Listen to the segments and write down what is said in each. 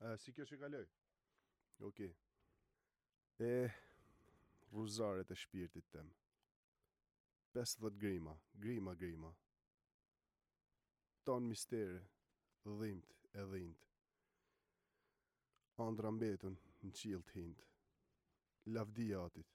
A, si kjo që kaloj? Ok. E, rruzaret e shpirtit tem. 50 grima, grima, grima. Tan mistere, dhimt e dhimt. Andra mbetun në qiellt hint. Lavdi e atit.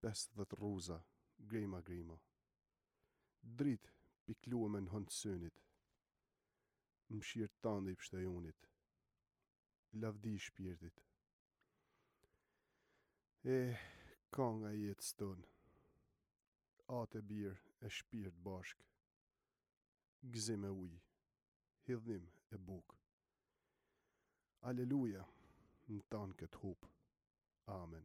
pesëdhjetë rruza grima grima Dritë pikluemen hand synit Mshirë tande e pshtoj unit Lavdi e shpirtit Eh, kanga e jetës tonë Atë e bir e shpirt bashkë Gëzim e ujë, idhnim e bukë. Aleluja, në tanë këtë hupë. Amen.